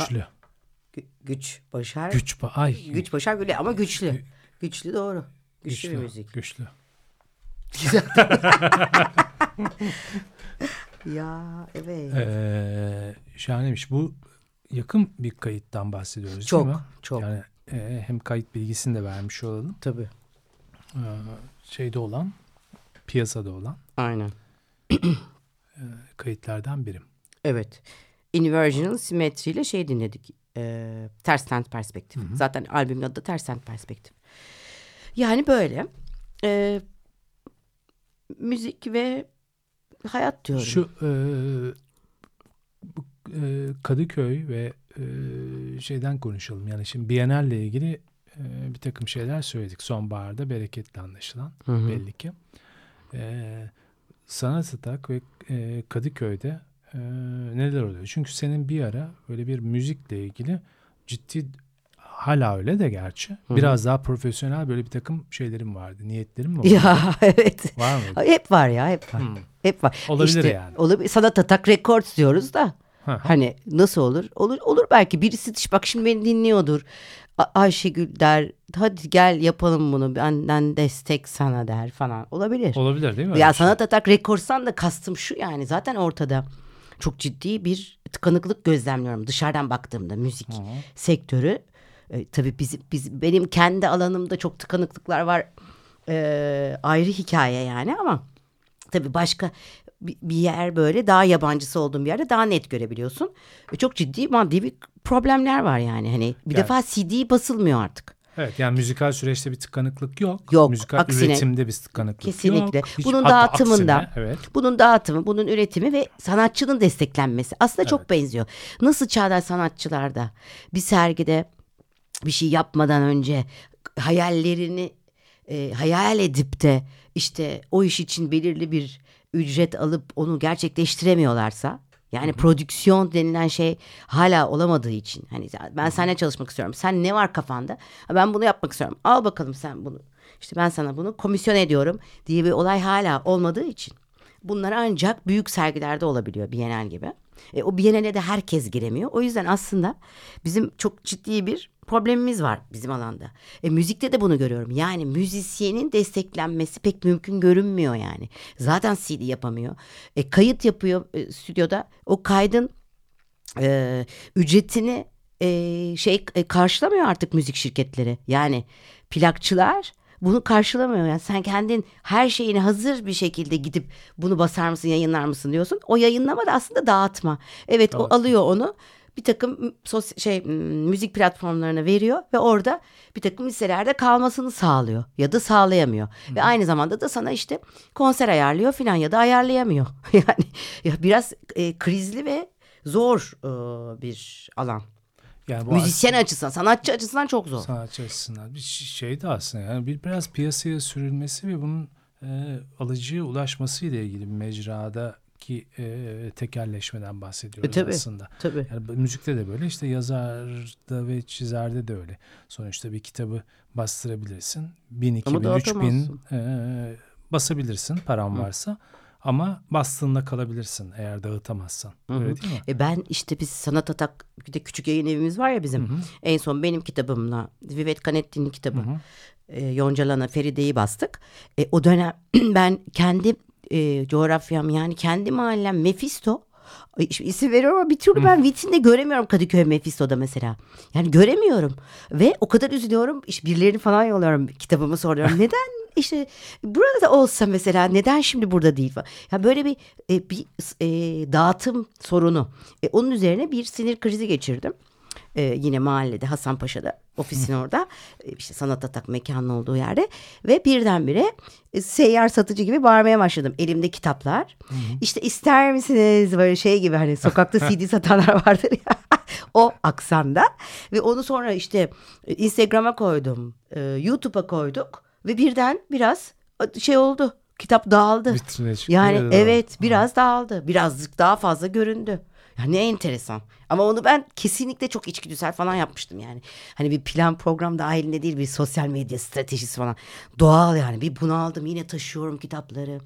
Güçlü. Gü- güç, başar. Güç. ba- Ay. Güç başar güle ama güçlü. Güçlü doğru. Güçlü, bir müzik. Güçlü. Ya evet. Ee, şahaneymiş. Bu yakın bir kayıttan bahsediyoruz Çok, değil mi? çok. Yani e, hem kayıt bilgisini de vermiş olalım. Tabii. Ee, şeyde olan, piyasada olan Aynen. kayıtlardan biri. Evet. Inversional Symmetry ile şey dinledik. E, ters tent perspektif. Zaten albümün adı da ters tent perspektif. Yani böyle. E, müzik ve hayat diyorum. Şu e, e, Kadıköy ve e, şeyden konuşalım. Yani şimdi Biennale ile ilgili e, bir takım şeyler söyledik. Sonbaharda bereketli anlaşılan Hı hı. belli ki. E, Sanat Atak ve e, Kadıköy'de e, neler oluyor? Çünkü senin bir ara böyle bir müzikle ilgili ciddi hala öyle de gerçi. hı. Biraz daha profesyonel böyle bir takım şeylerim vardı. Niyetlerim mi vardı? Ya evet. Var mı? Hep var ya hep var. Hmm. Hep var. Olabilir İşte yani. Olabilir. Sanat Atak Records diyoruz da. Hı. Hani nasıl olur? Olur olur belki birisi bak şimdi beni dinliyordur. A- Ayşegül der hadi gel yapalım bunu benden destek sana der falan olabilir. Olabilir değil mi? Ya şey? Sanat Atak Records'tan da kastım şu yani zaten ortada çok ciddi bir tıkanıklık gözlemliyorum dışarıdan baktığımda müzik sektörü. E, tabii bizim biz benim kendi alanımda çok tıkanıklıklar var. E, ayrı hikaye yani ama tabii başka bir bir yer böyle daha yabancısı olduğum bir yerde daha net görebiliyorsun. E, çok ciddi maddi bir problemler var yani. Hani bir Yani- defa CD basılmıyor artık. Evet yani müzikal süreçte bir tıkanıklık yok. Yok, Müzikal aksine- üretimde bir tıkanıklık Kesinlikle. yok. Hiç- Bunun dağıtımında, aksine, evet. bunun dağıtımı, bunun üretimi ve sanatçının desteklenmesi aslında çok benziyor. Nasıl çağdaş sanatçılarda bir sergide bir şey yapmadan önce hayallerini e, hayal edip de işte o iş için belirli bir ücret alıp onu gerçekleştiremiyorlarsa yani prodüksiyon denilen şey hala olamadığı için hani ben seninle çalışmak istiyorum. Sen ne var kafanda? Ben bunu yapmak istiyorum. Al bakalım sen bunu. işte ben sana bunu komisyon ediyorum diye bir olay hala olmadığı için bunlar ancak büyük sergilerde olabiliyor Bienal gibi. E, o Biennale de herkes giremiyor. O yüzden aslında bizim çok ciddi bir problemimiz var bizim alanda. E, müzikte de bunu görüyorum. Yani müzisyenin desteklenmesi pek mümkün görünmüyor yani. Zaten CD yapamıyor. E, kayıt yapıyor e, stüdyoda. O kaydın e, ücretini e, şey e, karşılamıyor artık müzik şirketleri. Yani plakçılar bunu karşılamıyor. Yani sen kendin her şeyini hazır bir şekilde gidip bunu basar mısın yayınlar mısın diyorsun. O yayınlama da aslında dağıtma. Evet o Dağıtma. alıyor onu bir takım sos şey müzik platformlarına veriyor ve orada bir takım listelerde kalmasını sağlıyor ya da sağlayamıyor. Ve aynı zamanda da sana işte konser ayarlıyor filan ya da ayarlayamıyor. yani ya biraz e, krizli ve zor e, bir alan. Yani bu Müzisyen açısından, sanatçı açısından çok zor. sanatçı açısından bir şey de aslında yani bir biraz piyasaya sürülmesi ve bunun e, alıcıya ulaşması ile ilgili bir mecradaki e, tekelleşmeden bahsediyoruz E, tabii. aslında. Tabii. Yani müzikte de böyle işte yazarda ve çizerde de öyle. Sonuçta bir kitabı bastırabilirsin. Bin, iki Ama bin, üç bin dağıtamazsın. e, basabilirsin paran varsa. Ama bastığında kalabilirsin eğer dağıtamazsan. Öyle değil mi? E ben işte biz sanat atak bir de küçük yayın evimiz var ya bizim. En son benim kitabımla Vivet Canetti'nin kitabı e, Yoncalana Feride'yi bastık. E, o dönem ben kendi e, coğrafyam yani kendi mahallem Mephisto Ay, şimdi isim veriyorum ama bir türlü ben vitrinde göremiyorum Kadıköy Mephisto'da mesela. Yani göremiyorum. Ve o kadar üzülüyorum. İşte birilerini falan yolluyorum. Kitabımı soruyorum. Neden işte burada da olsa mesela neden şimdi burada değil. Ya böyle bir e, bir e, dağıtım sorunu. E, onun üzerine bir sinir krizi geçirdim. E, yine mahallede Hasanpaşa'da ofisin orada e, işte sanat atak mekanın olduğu yerde ve birdenbire e, seyyar satıcı gibi bağırmaya başladım. Elimde kitaplar. İşte ister misiniz böyle şey gibi hani sokakta CD satanlar vardır ya. o aksanda ve onu sonra işte e, Instagram'a koydum, e, YouTube'a koyduk ve birden biraz şey oldu. Kitap dağıldı. Vitrine çıktı Yani ya evet biraz dağıldı. Birazcık daha fazla göründü. Ya ne enteresan. Ama onu ben kesinlikle çok içgüdüsel falan yapmıştım yani. Hani bir plan program dahilinde değil bir sosyal medya stratejisi falan. Doğal yani bir bunaldım yine taşıyorum kitapları.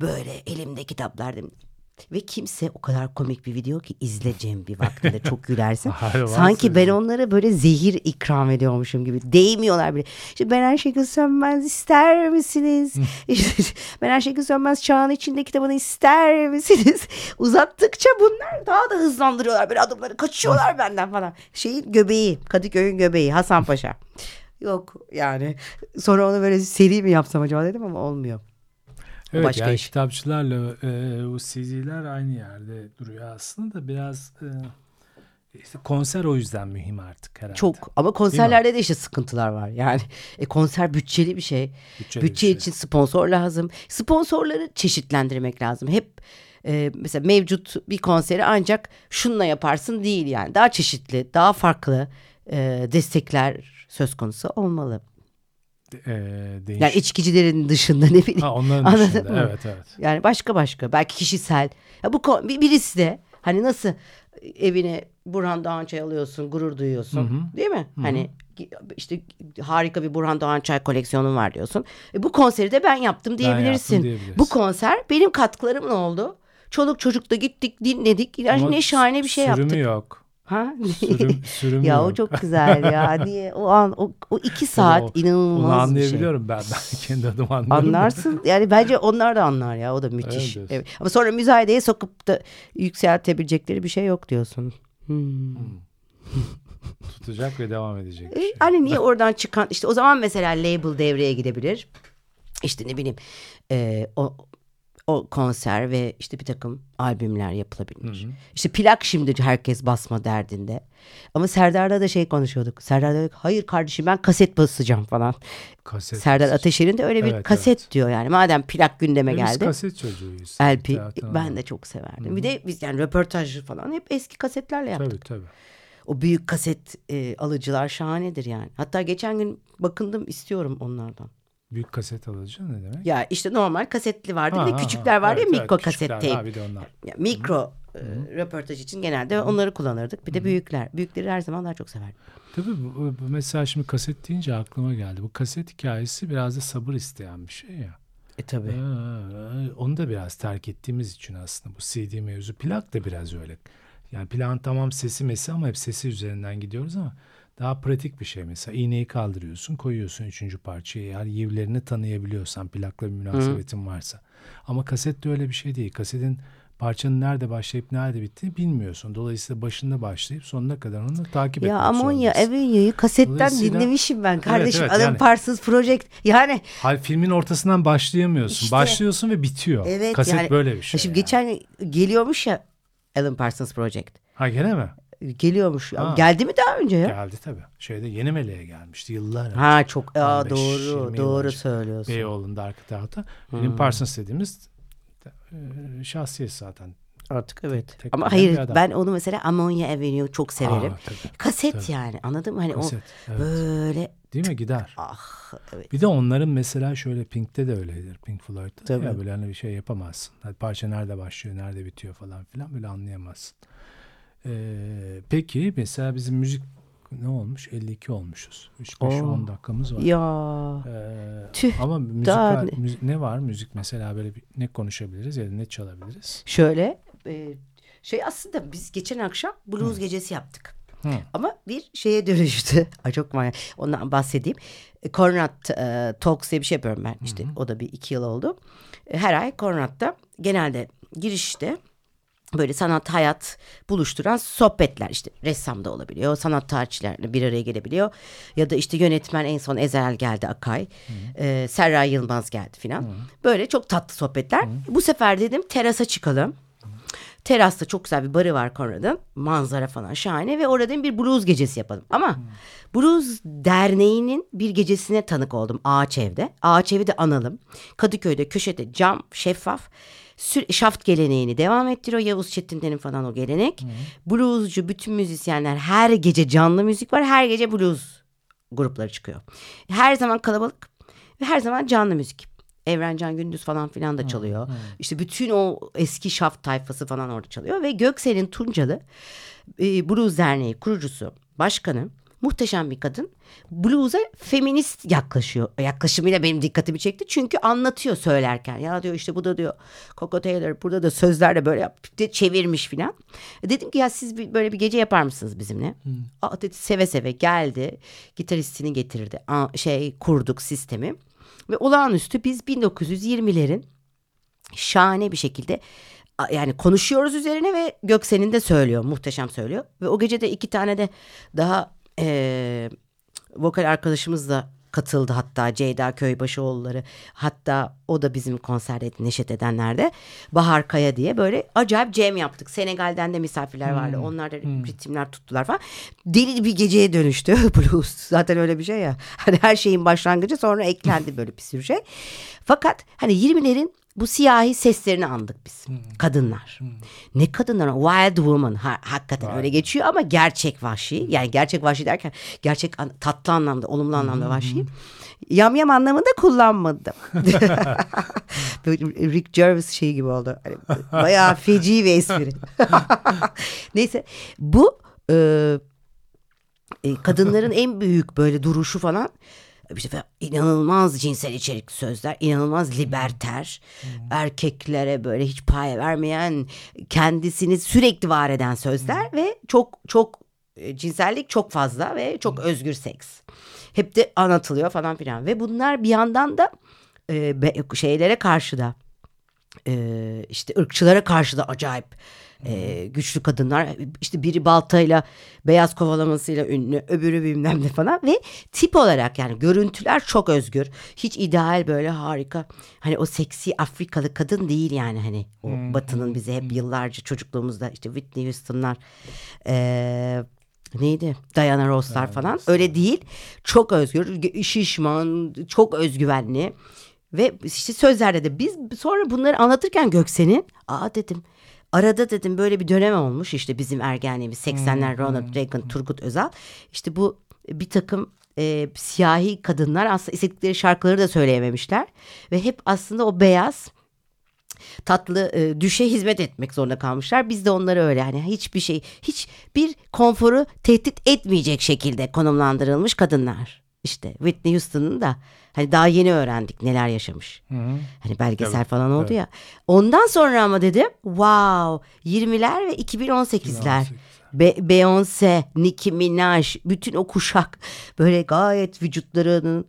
Böyle elimde kitaplar dedim. Ve kimse o kadar komik bir video ki izleyeceğim bir vaktinde çok gülersin. Hayır, Sanki ben onlara böyle zehir ikram ediyormuşum gibi. Değmiyorlar bile. İşte ben Ayşegül Sönmez ister misiniz? işte, ben Ayşegül Sönmez çağın içinde kitabını ister misiniz? Uzattıkça bunlar daha da hızlandırıyorlar. Böyle adımları kaçıyorlar benden falan. Şeyin göbeği, Kadıköy'ün göbeği Hasanpaşa. Yok yani. Sonra onu böyle seri mi yapsam acaba dedim ama olmuyor. Evet başka yani iş. kitapçılarla e, o CD'ler aynı yerde duruyor aslında da biraz e, işte konser o yüzden mühim artık herhalde. Çok ama konserlerde de işte sıkıntılar var. Yani e, konser bütçeli bir şey. Bütçeli bir Bütçe şey. için sponsor lazım. Sponsorları çeşitlendirmek lazım. Hep e, mesela mevcut bir konseri ancak şunla yaparsın değil yani. Daha çeşitli, daha farklı e, destekler söz konusu olmalı. E, değiş- Yani içkicilerin dışında ne bileyim. ha, onların Anladın dışında mı? evet evet. Yani başka başka belki kişisel. Ya bu birisi de hani nasıl evine Burhan Doğançay alıyorsun, gurur duyuyorsun. Değil mi? Hani işte harika bir Burhan Doğançay koleksiyonum var diyorsun. E, bu konseri de ben yaptım diyebilirsin. yaptım diyebilirsin. Bu konser benim katkılarım ne oldu? Çoluk çocukla gittik, dinledik. Yani Ama ne şahane bir şey sürümü yaptık. yok. Ha? Sürüm, sürümü ya o çok güzel ya. Niye? O an o, o iki saat O- inanılmaz Onu bir şey. anlayabiliyorum ben. Ben kendi adıma anlıyorum. Anlarsın. Yani bence onlar da anlar ya. O da müthiş. Evet. Ama sonra müzayedeye sokup da yükseltebilecekleri bir şey yok diyorsun. Hmm. Tutacak ve devam edecek E, şey. Hani niye oradan çıkan işte o zaman mesela label devreye gidebilir. İşte ne bileyim e, o o konser ve işte bir takım albümler yapılabilir. İşte plak şimdi herkes basma derdinde. Ama Serdar'da da şey konuşuyorduk. Serdar ki, hayır kardeşim ben kaset basacağım falan. Kaset. Serdar Ateşer'in de öyle bir Evet, kaset evet. diyor yani. Madem plak gündeme Biz geldi. kaset çocuğuyuz. LP Zaten ben de çok severdim. Bir de biz yani röportaj falan hep eski kasetlerle yaptık. Tabii tabii. O büyük kaset e, alıcılar şahanedir yani. Hatta geçen gün bakındım istiyorum onlardan. Büyük kaset alıcı ne demek? Ya işte normal kasetli vardı Ha, bir de küçükler vardı Evet, ya evet, mikro küçükler kaset tape. bir de onlar. Ya, mikro e, röportaj için genelde onları kullanırdık. Bir de büyükler. Büyükleri her zaman daha çok severdim. Tabii bu, bu- mesela şimdi kaset deyince aklıma geldi. Bu kaset hikayesi biraz da sabır isteyen bir şey ya. E tabii. Ee, onu da biraz terk ettiğimiz için aslında bu CD mevzu. Plak da biraz öyle. Yani plağın tamam sesi mesi ama hep sesi üzerinden gidiyoruz ama daha pratik bir şey mesela. iğneyi kaldırıyorsun koyuyorsun üçüncü parçayı. Yani yivlerini tanıyabiliyorsan plakla bir münasebetin varsa. Ama kaset de öyle bir şey değil. Kasetin parçanın nerede başlayıp nerede bittiğini bilmiyorsun. Dolayısıyla başında başlayıp sonuna kadar onu takip Ya etmek Amonya zorundasın. Avenue'yu kasetten Dolayısıyla- dinlemişim ben kardeşim. evet, Alan yani. Parsons Project. Yani Hayır filmin ortasından başlayamıyorsun. İşte. Başlıyorsun ve bitiyor. evet Kaset yani. böyle bir şey. Şimdi yani. geçen geliyormuş ya Alan Parsons Project. Ha gene mi? Geliyormuş. Ha. Geldi mi daha önce ya? Geldi tabii. Şeyde Yeni Meleğe gelmişti yıllar önce. Ha çok aa, 15, doğru 20 yıl doğru önce. söylüyorsun. Beyoğlu'nda arka tarafta. Hmm. Benim Parsons dediğimiz e, şahsiyet zaten. Artık evet. tek Ama hayır ben onu mesela Amonya Avenue'yu çok severim. Aa, tabii. Kaset tabii. yani anladın mı? Hani Kaset, o evet. böyle Değil mi? Gider. ah evet. Bir de onların mesela şöyle Pink'te de öyledir. Pink Floyd'da. Tabii. Ya böyle hani bir şey yapamazsın. Hani parça nerede başlıyor, nerede bitiyor falan filan böyle anlayamazsın. Ee, peki mesela bizim müzik ne olmuş? 52 olmuşuz. 3-5 Oo. 10 dakikamız var. Ya Ee, Tüh, ama müzik, daha müzik- ne var müzik mesela böyle bir, ne konuşabiliriz ya da ne çalabiliriz? şöyle e, şey aslında biz geçen akşam blues gecesi yaptık. Hı. Ama bir şeye dönüştü. Ay çok manyak. Ondan bahsedeyim. E, Conrad e, Talks diye bir şey yapıyorum ben. İşte o da bir iki yıl oldu. E, Her ay Conrad'da genelde girişte böyle sanat hayat buluşturan sohbetler. İşte ressam da olabiliyor sanat tarihçilerle bir araya gelebiliyor. Ya da işte yönetmen en son Ezel geldi Akay. E, Serra Yılmaz geldi filan. Böyle çok tatlı sohbetler. Bu sefer dedim terasa çıkalım. Terasta çok güzel bir barı var Conrad'ın. Manzara falan şahane ve orada bir blues gecesi yapalım. Ama Blues Derneği'nin bir gecesine tanık oldum Ağaç Ev'de. Ağaç Ev'i de analım. Kadıköy'de köşede cam şeffaf şaft geleneğini devam ettiriyor. Yavuz Çetin'lerin falan o gelenek. Bluescu bütün müzisyenler her gece canlı müzik var. Her gece blues grupları çıkıyor. Her zaman kalabalık ve her zaman canlı müzik. Evrencan Gündüz falan filan da çalıyor. İşte bütün o eski şaft tayfası falan orada çalıyor. Ve Göksel'in Tuncalı e, Blues Derneği kurucusu, başkanı muhteşem bir kadın. Blues'a feminist yaklaşıyor. Yaklaşımıyla benim dikkatimi çekti. Çünkü anlatıyor söylerken. Ya diyor işte bu da diyor Coco Taylor burada da sözlerle böyle yap, çevirmiş filan. Dedim ki ya siz bir, böyle bir gece yapar mısınız bizimle? Aa, dedi seve seve geldi. Gitaristini getirdi. Aa, şey kurduk sistemi. Ve olağanüstü biz 1920'lerin şahane bir şekilde yani konuşuyoruz üzerine ve Göksel'in de söylüyor. Muhteşem söylüyor. Ve o gece de iki tane de daha eee, vokal arkadaşımız da katıldı hatta Ceyda Köybaşıoğulları hatta o da bizim konserde Neşet Edenler'de Bahar Kaya diye böyle acayip jam yaptık. Senegal'den de misafirler vardı. Onlar da ritimler tuttular falan. Deli bir geceye dönüştü blues. Zaten öyle bir şey ya. Hani her şeyin başlangıcı sonra eklendi böyle bir sürü şey. Fakat hani 20'lerin bu siyahi seslerini andık biz. Kadınlar. Ne kadınlar? Wild Woman. Ha, hakikaten öyle geçiyor ama gerçek vahşi. Yani gerçek vahşi derken gerçek an- tatlı anlamda, olumlu anlamda vahşi. Yamyam anlamında kullanmadım. Rick Gervais şeyi gibi oldu. Hani bayağı feci bir espri. Neyse bu e, kadınların en büyük böyle duruşu falan işte inanılmaz cinsel içerikli sözler, inanılmaz liberter, erkeklere böyle hiç pay vermeyen, kendisini sürekli var eden sözler ve çok çok e, cinsellik çok fazla ve çok özgür seks. Hep de anlatılıyor falan filan ve bunlar bir yandan da e, şeylere karşı da e, işte ırkçılara karşı da acayip e, güçlü kadınlar. İşte biri baltayla beyaz kovalamasıyla ünlü, öbürü bilmem ne falan ve tip olarak yani görüntüler çok özgür. Hiç ideal böyle harika. Hani o seksi Afrikalı kadın değil yani hani o batının bize hep yıllarca çocukluğumuzda işte Whitney Houston'lar e, neydi? Diana Ross'lar falan. Öyle değil. Çok özgür, şişman, çok özgüvenli. Ve işte sözlerde de biz sonra bunları anlatırken Göksen'in aa dedim arada dedim böyle bir dönem olmuş işte bizim ergenliğimiz 80'ler Ronald Reagan, Turgut Özal. İşte bu bir takım e, siyahi kadınlar aslında istedikleri şarkıları da söyleyememişler. Ve hep aslında o beyaz tatlı e, düşe hizmet etmek zorunda kalmışlar. Biz de onları öyle yani hiçbir şey hiçbir konforu tehdit etmeyecek şekilde konumlandırılmış kadınlar. İşte Whitney Houston'ın da hani daha yeni öğrendik neler yaşamış. Hani belgesel Tabii, falan oldu tabii. ya. Ondan sonra ama dedim wow 20'ler ve 2018'ler. 2018'ler. Be- Beyoncé, Nicki Minaj, bütün o kuşak böyle gayet vücutlarının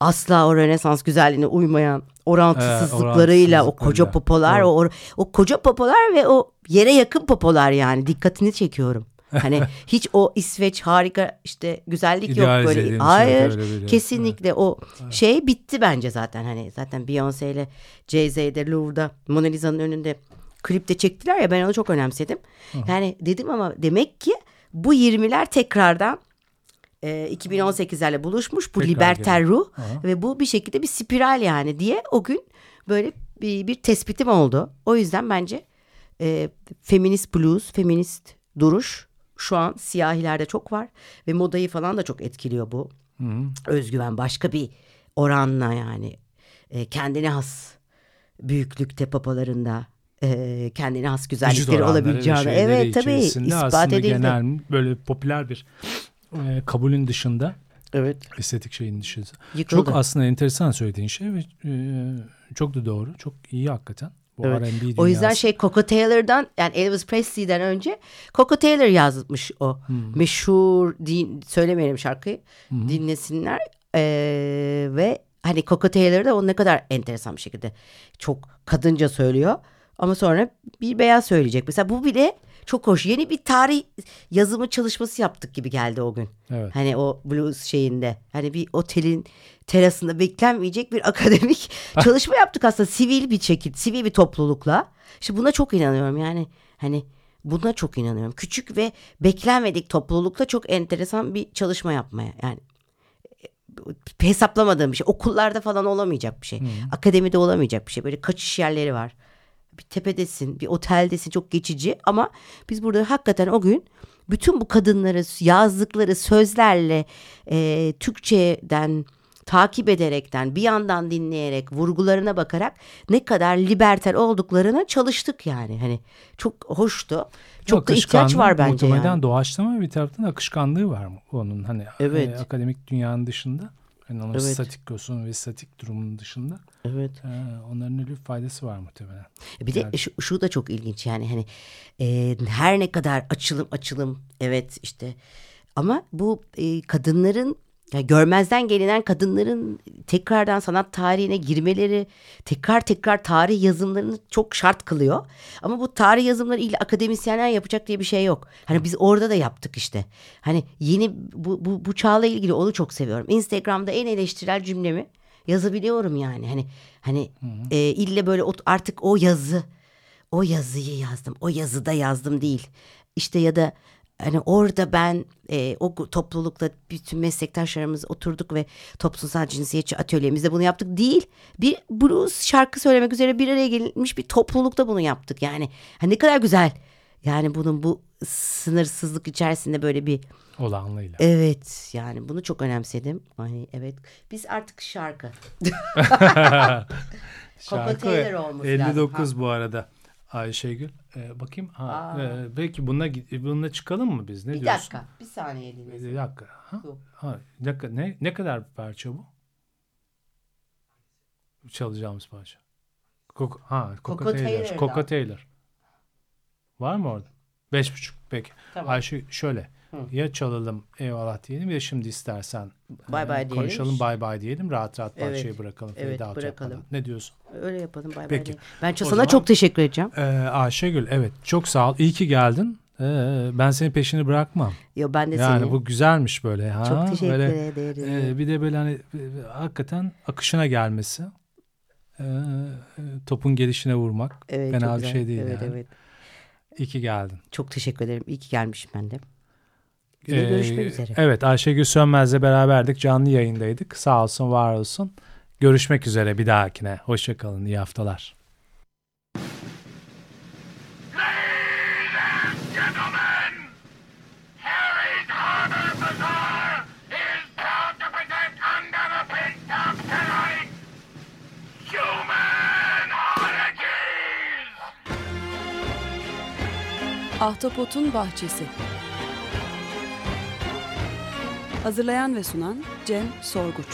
asla o Rönesans güzelliğine uymayan orantısızlıklarıyla o koca popolar, o, o koca popolar ve o yere yakın popolar yani dikkatini çekiyorum. Hani hiç o İsveç harika işte güzellik yok İdealize böyle. edilmiş, Hayır evet, öyle bir- kesinlikle o şey bitti bence zaten hani zaten Beyoncé ile Jay-Z'de Louvre'da Mona Lisa'nın önünde klipte çektiler ya ben onu çok önemsedim. Yani dedim ama demek ki bu 20'ler tekrardan e, 2018'lerle buluşmuş bu Tekrar liberter geliyor. ruh Aha. ve bu bir şekilde bir spiral yani diye o gün böyle bir, bir tespitim oldu. O yüzden bence e, feminist blues, feminist duruş şu an siyahilerde çok var ve modayı falan da çok etkiliyor bu. Özgüven başka bir oranla yani e, kendine has büyüklükte papalarında e, kendine has güzellikleri olabileceğini. Evet tabii ispat edildi. genel böyle popüler bir e, kabulün dışında Evet estetik şeyin dışında. yıkıldı. Çok aslında enteresan söylediğin şey ve e, çok da doğru. Çok iyi hakikaten. Bu Evet. R&B O yüzden şey Coco Taylor'dan yani Elvis Presley'den önce Coco Taylor yazmış o. Hmm. meşhur din, söylemeyelim şarkıyı. Dinlesinler. Ee, ve hani Coco Taylor da o ne kadar enteresan bir şekilde çok kadınca söylüyor ama sonra bir beyaz söyleyecek mesela bu bile çok hoş yeni bir tarih yazımı çalışması yaptık gibi geldi o gün. Evet. Hani o blues şeyinde. Hani bir otelin terasında beklenmeyecek bir akademik çalışma yaptık aslında sivil bir şekilde, sivil bir toplulukla. İşte buna çok inanıyorum yani hani buna çok inanıyorum. Küçük ve beklenmedik toplulukla çok enteresan bir çalışma yapmaya yani e, hesaplamadığım bir şey. Okullarda falan olamayacak bir şey. Akademide olamayacak bir şey. Böyle kaçış yerleri var. Bir tepedesin, bir oteldesin çok geçici ama biz burada hakikaten o gün bütün bu kadınları yazdıkları sözlerle e, Türkçeden takip ederekten bir yandan dinleyerek vurgularına bakarak ne kadar liberter olduklarına çalıştık yani. Hani çok hoştu. Çok da ihtiyaç var bence Muhtemelen yani. doğaçlama bir taraftan akışkanlığı var mı onun hani Evet. e, akademik dünyanın dışında. Yani onun Evet. statik olsun ve statik durumunun dışında Evet. e, onların öyle bir faydası var muhtemelen. Bir de Yani. şu, şu da çok ilginç yani hani e, her ne kadar açılım açılım evet işte ama bu e, kadınların ya görmezden gelinen kadınların tekrardan sanat tarihine girmeleri tekrar tekrar tarih yazımlarını çok şart kılıyor. Ama bu tarih yazımları ile akademisyenler yapacak diye bir şey yok. Hani biz orada da yaptık işte. Hani yeni bu, bu, bu çağla ilgili onu çok seviyorum. Instagram'da en eleştirel cümlemi yazabiliyorum yani. Hani hani e, ille böyle artık o yazı o yazıyı yazdım. O yazıda yazdım değil. İşte ya da hani orada ben e, o toplulukta bütün meslektaşlarımız oturduk ve toplumsal cinsiyetçi atölyemizde bunu yaptık değil. Bir blues şarkı söylemek üzere bir araya gelmiş bir toplulukta bunu yaptık. Yani hani ne kadar güzel. Yani bunun bu sınırsızlık içerisinde böyle bir Olanlığıyla. evet yani bunu çok önemsedim. Ay evet biz artık şarkı. Şarkı Taylor olması 59 lazım. bu arada Ayşegül. E, bakayım. Ha, Aa. e, belki bununla, gi- bununla çıkalım mı biz? Ne Bir diyorsun? dakika bir saniye dinle. Bir dakika. Ha? Yok. Ha, bir dakika. Ne, ne kadar bir parça bu? Çalacağımız parça. Coco, ha, Coco, Coco Taylor. Taylor'dan. Taylor. Var mı orada? Beş buçuk. Peki. Tamam. Ayşe şöyle. Ya çalalım eyvallah diyelim ya şimdi istersen Bye e, bye diyelim. konuşalım bye bye diyelim rahat rahat Evet. parçayı bırakalım. Evet, bırakalım. yapmadan. Ne diyorsun? Öyle yapalım bay bay. Peki. diyelim. Ben sana zaman- çok teşekkür edeceğim. Ee, Ayşegül evet çok sağ ol. İyi ki geldin. Ee, ben senin peşini bırakmam. Yo ben de yani seni. bu güzelmiş böyle. Ha? Çok teşekkür Böyle, ederim. e, bir de böyle hani e, hakikaten akışına gelmesi. Ee, e, topun gelişine vurmak. evet, fena bir güzel. şey değil evet, yani. Evet. İyi ki geldin. Çok teşekkür ederim. İyi ki gelmişim ben de. Yine ee, görüşmek üzere. Evet Ayşegül Sönmez'le beraberdik. Canlı yayındaydık. Sağ olsun var olsun. Görüşmek üzere bir dahakine. Hoşçakalın. İyi haftalar. Ahtapot'un Bahçesi Hazırlayan ve sunan Cem Sorguç